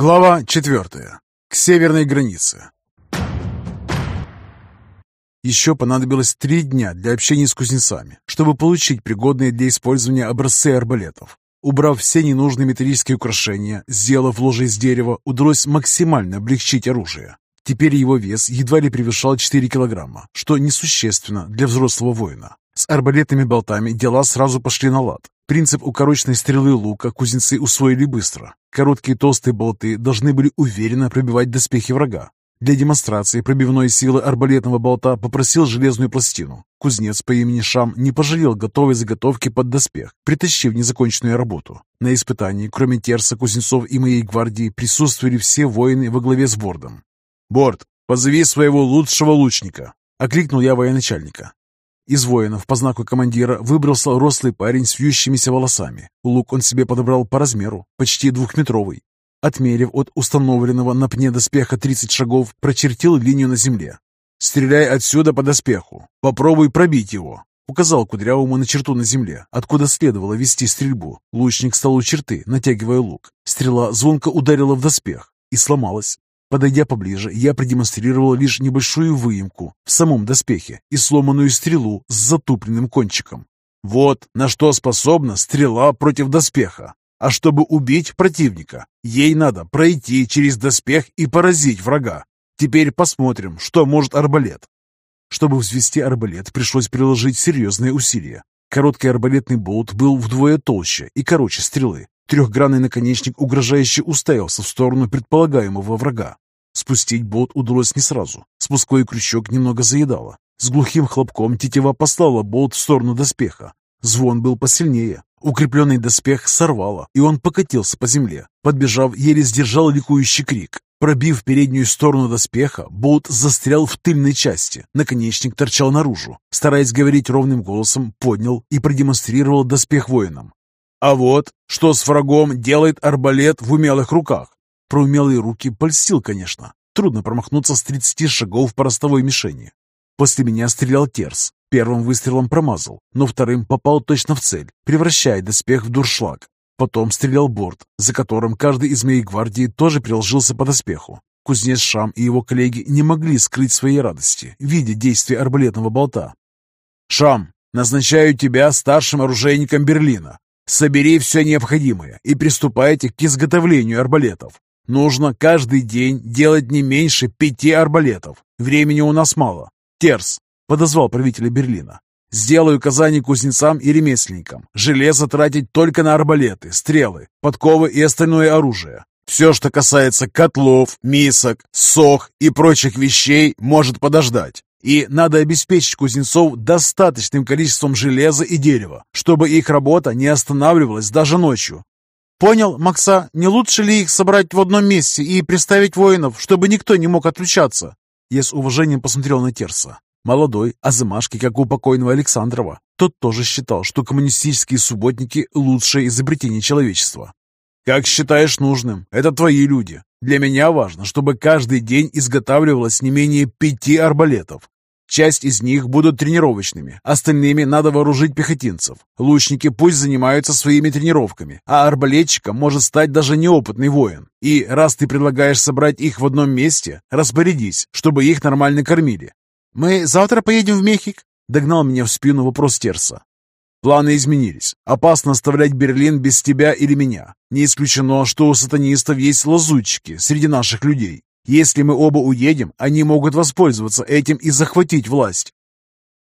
Глава 4. К северной границе. Еще понадобилось три дня для общения с кузнецами, чтобы получить пригодные для использования образцы арбалетов. Убрав все ненужные металлические украшения, сделав ложе из дерева, удалось максимально облегчить оружие. Теперь его вес едва ли превышал 4 килограмма, что несущественно для взрослого воина. С арбалетными болтами дела сразу пошли на лад. Принцип укороченной стрелы лука кузнецы усвоили быстро. Короткие толстые болты должны были уверенно пробивать доспехи врага. Для демонстрации пробивной силы арбалетного болта попросил железную пластину. Кузнец по имени Шам не пожалел готовой заготовки под доспех, притащив незаконченную работу. На испытании, кроме Терса, Кузнецов и моей гвардии, присутствовали все воины во главе с Бордом. «Борд, позови своего лучшего лучника!» — окликнул я военачальника. Из воинов по знаку командира выбрался рослый парень с вьющимися волосами. Лук он себе подобрал по размеру, почти двухметровый. Отмерив от установленного на пне доспеха 30 шагов, прочертил линию на земле. «Стреляй отсюда по доспеху. Попробуй пробить его», — указал Кудрявому на черту на земле, откуда следовало вести стрельбу. Лучник стал у черты, натягивая лук. Стрела звонко ударила в доспех и сломалась. Подойдя поближе, я продемонстрировал лишь небольшую выемку в самом доспехе и сломанную стрелу с затупленным кончиком. Вот на что способна стрела против доспеха. А чтобы убить противника, ей надо пройти через доспех и поразить врага. Теперь посмотрим, что может арбалет. Чтобы взвести арбалет, пришлось приложить серьезные усилия. Короткий арбалетный болт был вдвое толще и короче стрелы, Трехгранный наконечник угрожающе уставился в сторону предполагаемого врага. Спустить болт удалось не сразу. Спусковой крючок немного заедало. С глухим хлопком тетива послала болт в сторону доспеха. Звон был посильнее. Укрепленный доспех сорвало, и он покатился по земле. Подбежав, еле сдержал ликующий крик. Пробив переднюю сторону доспеха, болт застрял в тыльной части. Наконечник торчал наружу. Стараясь говорить ровным голосом, поднял и продемонстрировал доспех воинам. А вот, что с врагом делает арбалет в умелых руках? Про умелые руки польстил, конечно. Трудно промахнуться с 30 шагов по ростовой мишени. После меня стрелял Терс. Первым выстрелом промазал, но вторым попал точно в цель, превращая доспех в дуршлаг. Потом стрелял Борт, за которым каждый из моей гвардии тоже приложился по доспеху. Кузнец Шам и его коллеги не могли скрыть своей радости, видя действие арбалетного болта. «Шам, назначаю тебя старшим оружейником Берлина. Собери все необходимое и приступайте к изготовлению арбалетов. Нужно каждый день делать не меньше пяти арбалетов. Времени у нас мало. Терс, подозвал правителя Берлина. Сделай указания кузнецам и ремесленникам. Железо тратить только на арбалеты, стрелы, подковы и остальное оружие. Все, что касается котлов, мисок, сох и прочих вещей, может подождать. И надо обеспечить кузнецов достаточным количеством железа и дерева, чтобы их работа не останавливалась даже ночью. Понял, Макса, не лучше ли их собрать в одном месте и приставить воинов, чтобы никто не мог отключаться? Я с уважением посмотрел на Терса. Молодой, а замашки, как у покойного Александрова. Тот тоже считал, что коммунистические субботники – лучшее изобретение человечества. «Как считаешь нужным, это твои люди. Для меня важно, чтобы каждый день изготавливалось не менее пяти арбалетов. Часть из них будут тренировочными, остальными надо вооружить пехотинцев. Лучники пусть занимаются своими тренировками, а арбалетчиком может стать даже неопытный воин. И раз ты предлагаешь собрать их в одном месте, распорядись, чтобы их нормально кормили. «Мы завтра поедем в Мехик?» — догнал меня в спину вопрос Терса. Планы изменились. Опасно оставлять Берлин без тебя или меня. Не исключено, что у сатанистов есть лазутчики среди наших людей. Если мы оба уедем, они могут воспользоваться этим и захватить власть.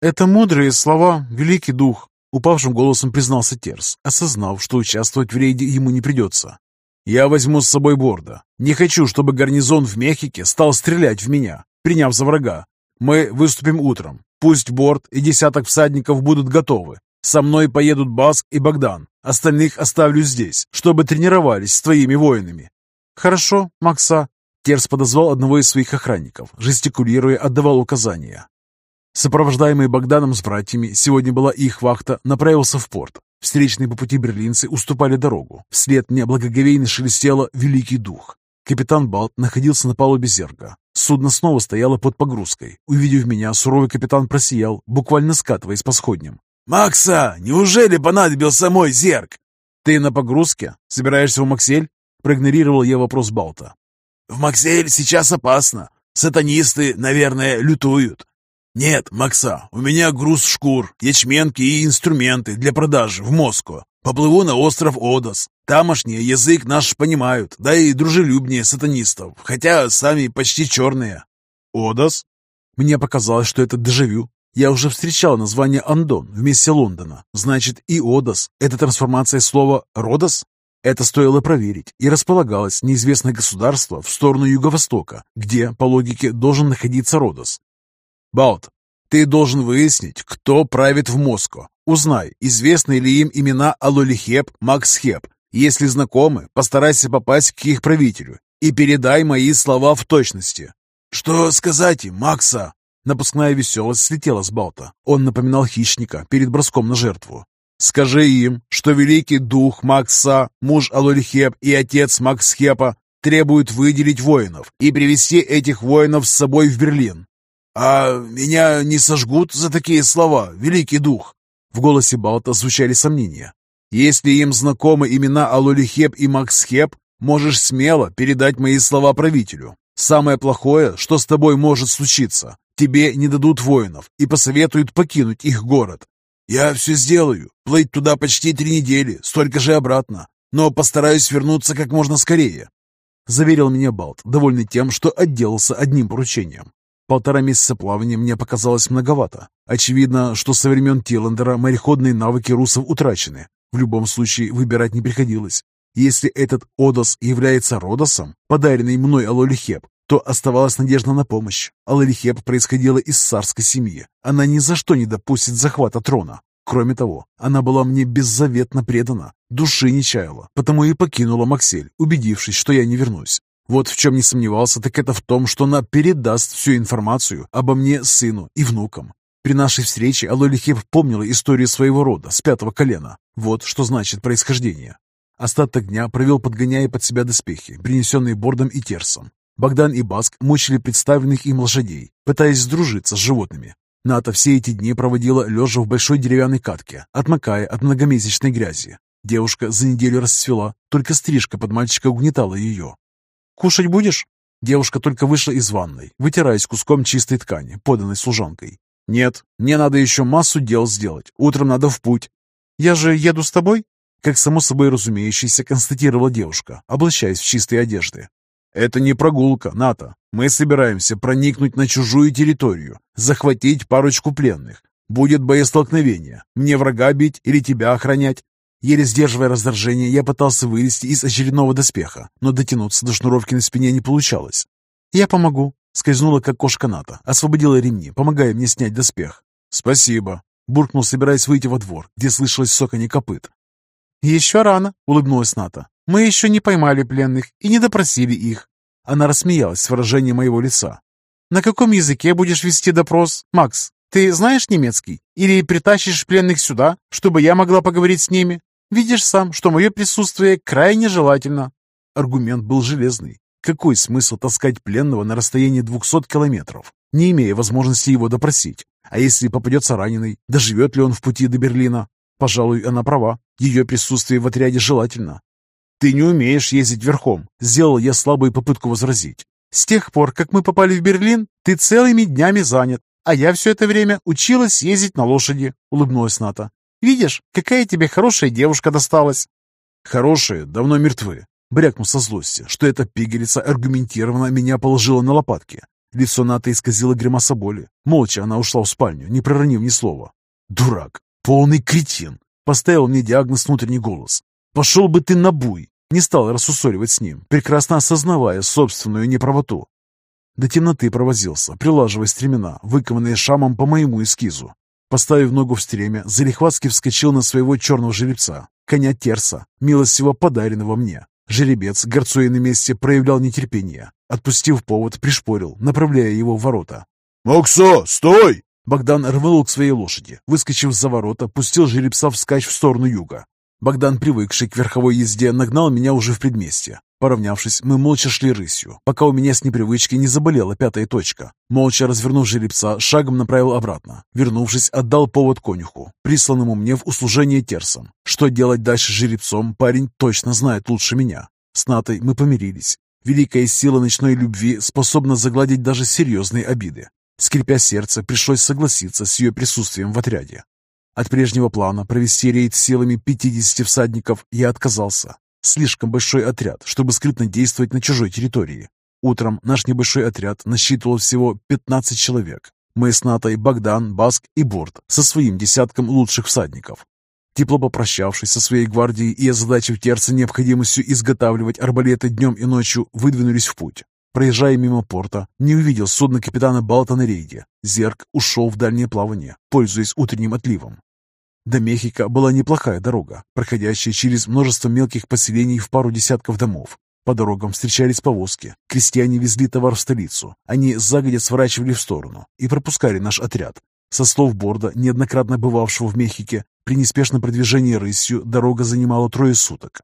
Это мудрые слова, великий дух, упавшим голосом признался Терс, осознав, что участвовать в рейде ему не придется. Я возьму с собой Борда. Не хочу, чтобы гарнизон в Мехике стал стрелять в меня, приняв за врага. Мы выступим утром. Пусть Борд и десяток всадников будут готовы. Со мной поедут Баск и Богдан. Остальных оставлю здесь, чтобы тренировались с твоими воинами». «Хорошо, Макса». Терс подозвал одного из своих охранников, жестикулируя, отдавал указания. Сопровождаемый Богданом с братьями, сегодня была их вахта, направился в порт. Встречные по пути берлинцы уступали дорогу. Вслед мне благоговейно шелестело «Великий Дух». Капитан Балт находился на палубе зерга. Судно снова стояло под погрузкой. Увидев меня, суровый капитан просиял, буквально скатываясь по сходням. «Макса, неужели понадобился мой зерк?» «Ты на погрузке? Собираешься в Максель?» Проигнорировал я вопрос Балта. «В Максель сейчас опасно. Сатанисты, наверное, лютуют. Нет, Макса, у меня груз шкур, ячменки и инструменты для продажи в Москву. Поплыву на остров Одос. Тамошний язык наш понимают, да и дружелюбнее сатанистов, хотя сами почти черные». «Одос?» Мне показалось, что это дежавю. Я уже встречал название Андон вместе Лондона. Значит, и Одос – это трансформация слова «Родос»? Это стоило проверить, и располагалось неизвестное государство в сторону юго-востока, где, по логике, должен находиться Родос. Балт, ты должен выяснить, кто правит в Москве. Узнай, известны ли им имена Алолихеп, Максхеп. Если знакомы, постарайся попасть к их правителю и передай мои слова в точности. Что сказать им, Макса? Напускная веселость слетела с Балта. Он напоминал хищника перед броском на жертву. «Скажи им, что великий дух Макса, муж Алольхеп и отец Максхепа требуют выделить воинов и привести этих воинов с собой в Берлин». «А меня не сожгут за такие слова, великий дух?» В голосе Балта звучали сомнения. «Если им знакомы имена Алолихеп и Максхеп, можешь смело передать мои слова правителю. Самое плохое, что с тобой может случиться, Тебе не дадут воинов и посоветуют покинуть их город. Я все сделаю. Плыть туда почти три недели, столько же обратно. Но постараюсь вернуться как можно скорее. Заверил меня Балт, довольный тем, что отделался одним поручением. Полтора месяца плавания мне показалось многовато. Очевидно, что со времен Тиландера мореходные навыки русов утрачены. В любом случае, выбирать не приходилось. Если этот Одос является Родосом, подаренный мной Алолихеп, то оставалась надежда на помощь. Аларихеп происходила из царской семьи. Она ни за что не допустит захвата трона. Кроме того, она была мне беззаветно предана, души не чаяла, потому и покинула Максель, убедившись, что я не вернусь. Вот в чем не сомневался, так это в том, что она передаст всю информацию обо мне сыну и внукам. При нашей встрече Алолихеп помнила историю своего рода с пятого колена. Вот что значит происхождение. Остаток дня провел, подгоняя под себя доспехи, принесенные Бордом и Терсом. Богдан и Баск мучили представленных им лошадей, пытаясь сдружиться с животными. Ната все эти дни проводила лежа в большой деревянной катке, отмокая от многомесячной грязи. Девушка за неделю расцвела, только стрижка под мальчика угнетала ее. «Кушать будешь?» Девушка только вышла из ванной, вытираясь куском чистой ткани, поданной служанкой. «Нет, мне надо еще массу дел сделать. Утром надо в путь». «Я же еду с тобой?» Как само собой разумеющееся констатировала девушка, облачаясь в чистые одежды. «Это не прогулка, НАТО. Мы собираемся проникнуть на чужую территорию, захватить парочку пленных. Будет боестолкновение. Мне врага бить или тебя охранять?» Еле сдерживая раздражение, я пытался вылезти из очередного доспеха, но дотянуться до шнуровки на спине не получалось. «Я помогу», — скользнула как кошка НАТО, освободила ремни, помогая мне снять доспех. «Спасибо», — буркнул, собираясь выйти во двор, где слышалось соканье копыт. «Еще рано», — улыбнулась Ната. Мы еще не поймали пленных и не допросили их». Она рассмеялась с выражением моего лица. «На каком языке будешь вести допрос, Макс? Ты знаешь немецкий? Или притащишь пленных сюда, чтобы я могла поговорить с ними? Видишь сам, что мое присутствие крайне желательно». Аргумент был железный. Какой смысл таскать пленного на расстоянии 200 километров, не имея возможности его допросить? А если попадется раненый, доживет ли он в пути до Берлина? Пожалуй, она права. Ее присутствие в отряде желательно. «Ты не умеешь ездить верхом», — сделал я слабую попытку возразить. «С тех пор, как мы попали в Берлин, ты целыми днями занят, а я все это время училась ездить на лошади», — улыбнулась Ната. «Видишь, какая тебе хорошая девушка досталась». «Хорошие давно мертвы», — брякнул со злости, что эта пигелица аргументированно меня положила на лопатки. Лицо Ната исказило гримаса боли. Молча она ушла в спальню, не проронив ни слова. «Дурак! Полный кретин!» — поставил мне диагноз внутренний голос. «Пошел бы ты на буй!» Не стал рассусоливать с ним, прекрасно осознавая собственную неправоту. До темноты провозился, прилаживая стремена, выкованные шамом по моему эскизу. Поставив ногу в стремя, Залихватский вскочил на своего черного жеребца, коня Терса, милостиво подаренного мне. Жеребец, горцуя на месте, проявлял нетерпение. Отпустив повод, пришпорил, направляя его в ворота. «Максо, стой!» Богдан рванул к своей лошади. Выскочив за ворота, пустил жеребца вскачь в сторону юга. Богдан, привыкший к верховой езде, нагнал меня уже в предместье. Поравнявшись, мы молча шли рысью, пока у меня с непривычки не заболела пятая точка. Молча развернув жеребца, шагом направил обратно. Вернувшись, отдал повод конюху, присланному мне в услужение терсом. Что делать дальше с жеребцом, парень точно знает лучше меня. С Натой мы помирились. Великая сила ночной любви способна загладить даже серьезные обиды. Скрипя сердце, пришлось согласиться с ее присутствием в отряде. От прежнего плана провести рейд силами 50 всадников я отказался. Слишком большой отряд, чтобы скрытно действовать на чужой территории. Утром наш небольшой отряд насчитывал всего 15 человек. Мы с Натой, Богдан, Баск и Борт со своим десятком лучших всадников. Тепло попрощавшись со своей гвардией и озадачив терца необходимостью изготавливать арбалеты днем и ночью, выдвинулись в путь. Проезжая мимо порта, не увидел судно капитана Балта на. Зерк ушел в дальнее плавание, пользуясь утренним отливом. До Мехико была неплохая дорога, проходящая через множество мелких поселений в пару десятков домов. По дорогам встречались повозки. Крестьяне везли товар в столицу. Они загодя сворачивали в сторону и пропускали наш отряд. Со слов Борда, неоднократно бывавшего в Мехике, при неспешном продвижении рысью дорога занимала трое суток.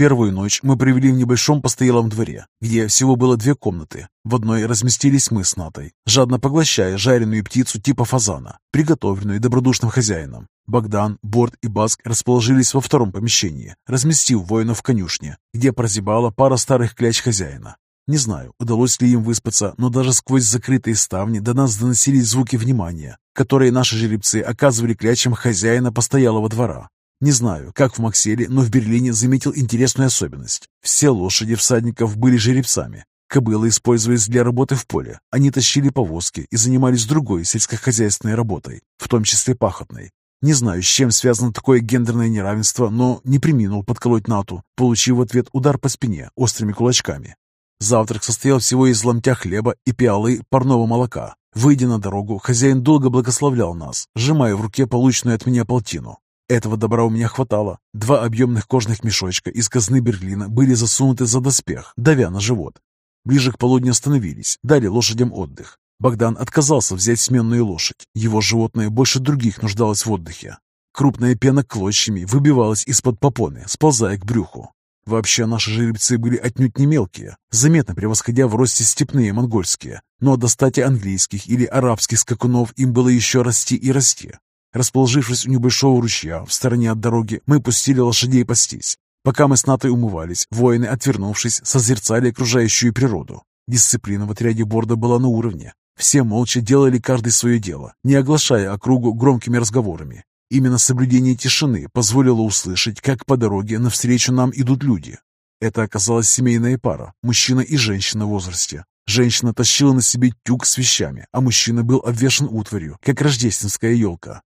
Первую ночь мы провели в небольшом постоялом дворе, где всего было две комнаты. В одной разместились мы с Натой, жадно поглощая жареную птицу типа фазана, приготовленную добродушным хозяином. Богдан, Борт и Баск расположились во втором помещении, разместив воинов в конюшне, где прозябала пара старых кляч хозяина. Не знаю, удалось ли им выспаться, но даже сквозь закрытые ставни до нас доносились звуки внимания, которые наши жеребцы оказывали клячам хозяина постоялого двора. Не знаю, как в Макселе, но в Берлине заметил интересную особенность. Все лошади всадников были жеребцами. Кобылы использовались для работы в поле. Они тащили повозки и занимались другой сельскохозяйственной работой, в том числе пахотной. Не знаю, с чем связано такое гендерное неравенство, но не приминул подколоть Нату, получив в ответ удар по спине острыми кулачками. Завтрак состоял всего из ломтя хлеба и пиалы парного молока. Выйдя на дорогу, хозяин долго благословлял нас, сжимая в руке полученную от меня полтину. Этого добра у меня хватало. Два объемных кожных мешочка из казны Берлина были засунуты за доспех, давя на живот. Ближе к полудню остановились, дали лошадям отдых. Богдан отказался взять сменную лошадь. Его животное больше других нуждалось в отдыхе. Крупная пена клочьями выбивалась из-под попоны, сползая к брюху. Вообще наши жеребцы были отнюдь не мелкие, заметно превосходя в росте степные монгольские, но до стати английских или арабских скакунов им было еще расти и расти. Расположившись у небольшого ручья в стороне от дороги, мы пустили лошадей пастись. Пока мы с Натой умывались, воины, отвернувшись, созерцали окружающую природу. Дисциплина в отряде борда была на уровне. Все молча делали каждый свое дело, не оглашая округу громкими разговорами. Именно соблюдение тишины позволило услышать, как по дороге навстречу нам идут люди. Это оказалась семейная пара, мужчина и женщина в возрасте. Женщина тащила на себе тюк с вещами, а мужчина был обвешан утварью, как рождественская елка.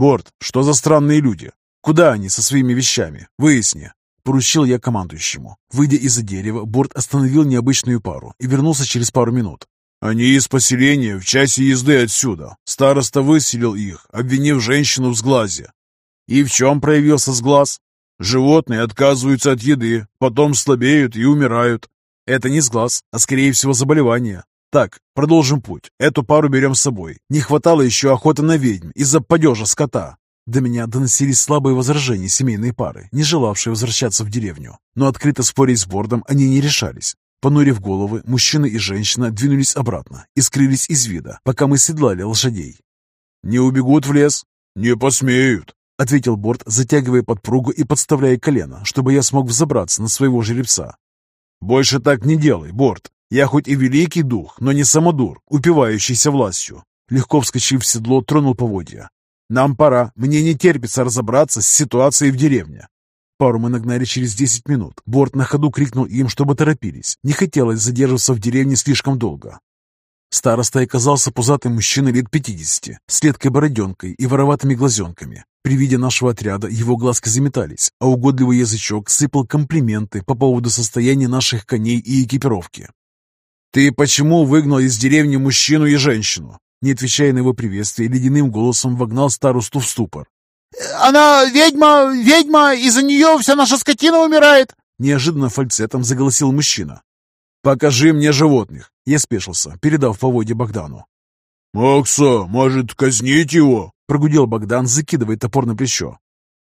«Борт, что за странные люди? Куда они со своими вещами? Выясни!» Поручил я командующему. Выйдя из-за дерева, Борт остановил необычную пару и вернулся через пару минут. «Они из поселения в часе езды отсюда. Староста выселил их, обвинив женщину в сглазе». «И в чем проявился сглаз?» «Животные отказываются от еды, потом слабеют и умирают». «Это не сглаз, а скорее всего заболевание. Так, продолжим путь. Эту пару берем с собой. Не хватало еще охоты на ведьм из-за падежа скота. До меня доносились слабые возражения семейной пары, не желавшие возвращаться в деревню. Но открыто спорить с бордом они не решались. Понурив головы, мужчина и женщина двинулись обратно и скрылись из вида, пока мы седлали лошадей. «Не убегут в лес?» «Не посмеют», — ответил Борт, затягивая подпругу и подставляя колено, чтобы я смог взобраться на своего жеребца. «Больше так не делай, Борт. Я хоть и великий дух, но не самодур, упивающийся властью. Легко вскочив в седло, тронул поводья. Нам пора, мне не терпится разобраться с ситуацией в деревне. Пару мы нагнали через десять минут. Борт на ходу крикнул им, чтобы торопились. Не хотелось задерживаться в деревне слишком долго. Староста оказался пузатым мужчиной лет пятидесяти, с леткой бороденкой и вороватыми глазенками. При виде нашего отряда его глазки заметались, а угодливый язычок сыпал комплименты по поводу состояния наших коней и экипировки. «Ты почему выгнал из деревни мужчину и женщину?» Не отвечая на его приветствие, ледяным голосом вогнал старосту в ступор. «Она ведьма, ведьма, из-за нее вся наша скотина умирает!» Неожиданно фальцетом заголосил мужчина. «Покажи мне животных!» Я спешился, передав поводье Богдану. «Макса, может, казнить его?» Прогудел Богдан, закидывая топор на плечо.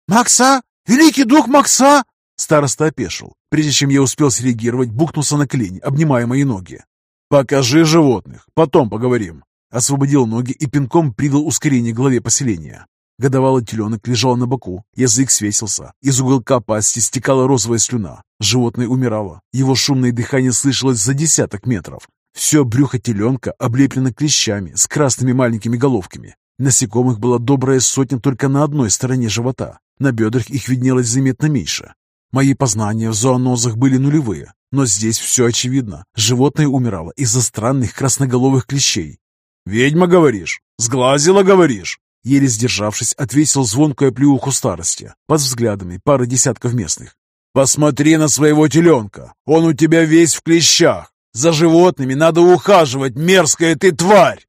«Макса? Великий дух Макса?» Староста опешил. Прежде чем я успел среагировать, бухнулся на колени, обнимая мои ноги. «Покажи животных, потом поговорим». Освободил ноги и пинком придал ускорение главе поселения. Годовалый теленок лежал на боку, язык свесился, из уголка пасти стекала розовая слюна. Животное умирало, его шумное дыхание слышалось за десяток метров. Все брюхо теленка облеплено клещами с красными маленькими головками. Насекомых была добрая сотня только на одной стороне живота. На бедрах их виднелось заметно меньше. Мои познания в зоонозах были нулевые, но здесь все очевидно. Животное умирало из-за странных красноголовых клещей. «Ведьма, говоришь? Сглазила, говоришь?» Еле сдержавшись, отвесил звонкую плюху старости под взглядами пары десятков местных. «Посмотри на своего теленка! Он у тебя весь в клещах! За животными надо ухаживать, мерзкая ты тварь!»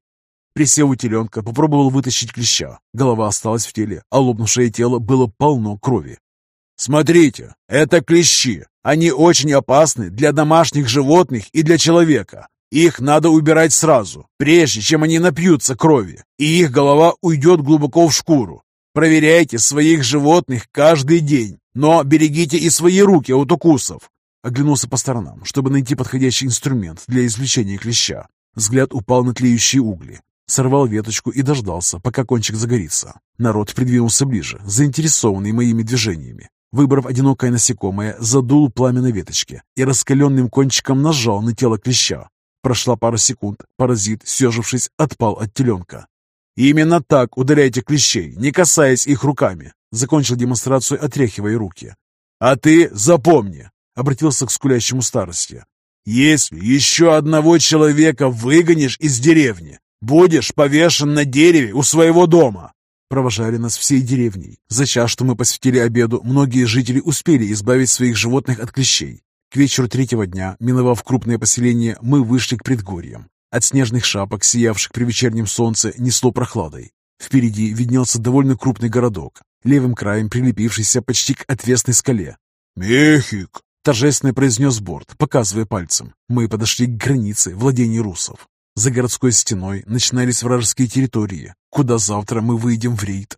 Присев у теленка, попробовал вытащить клеща. Голова осталась в теле, а лопнувшее тело было полно крови. «Смотрите, это клещи. Они очень опасны для домашних животных и для человека. Их надо убирать сразу, прежде чем они напьются крови, и их голова уйдет глубоко в шкуру. Проверяйте своих животных каждый день, но берегите и свои руки от укусов. Оглянулся по сторонам, чтобы найти подходящий инструмент для извлечения клеща. Взгляд упал на тлеющие угли. Сорвал веточку и дождался, пока кончик загорится. Народ придвинулся ближе, заинтересованный моими движениями. Выбрав одинокое насекомое, задул пламя на веточке и раскаленным кончиком нажал на тело клеща. Прошла пара секунд, паразит, съежившись, отпал от теленка. «Именно так ударяйте клещей, не касаясь их руками», закончил демонстрацию, отряхивая руки. «А ты запомни, обратился к скулящему старости. «Если еще одного человека выгонишь из деревни, будешь повешен на дереве у своего дома!» Провожали нас всей деревней. За час, что мы посвятили обеду, многие жители успели избавить своих животных от клещей. К вечеру третьего дня, миновав крупное поселение, мы вышли к предгорьям. От снежных шапок, сиявших при вечернем солнце, несло прохладой. Впереди виднелся довольно крупный городок, левым краем прилепившийся почти к отвесной скале. «Мехик!» Торжественно произнес Борт, показывая пальцем. Мы подошли к границе владений русов. За городской стеной начинались вражеские территории, куда завтра мы выйдем в рейд.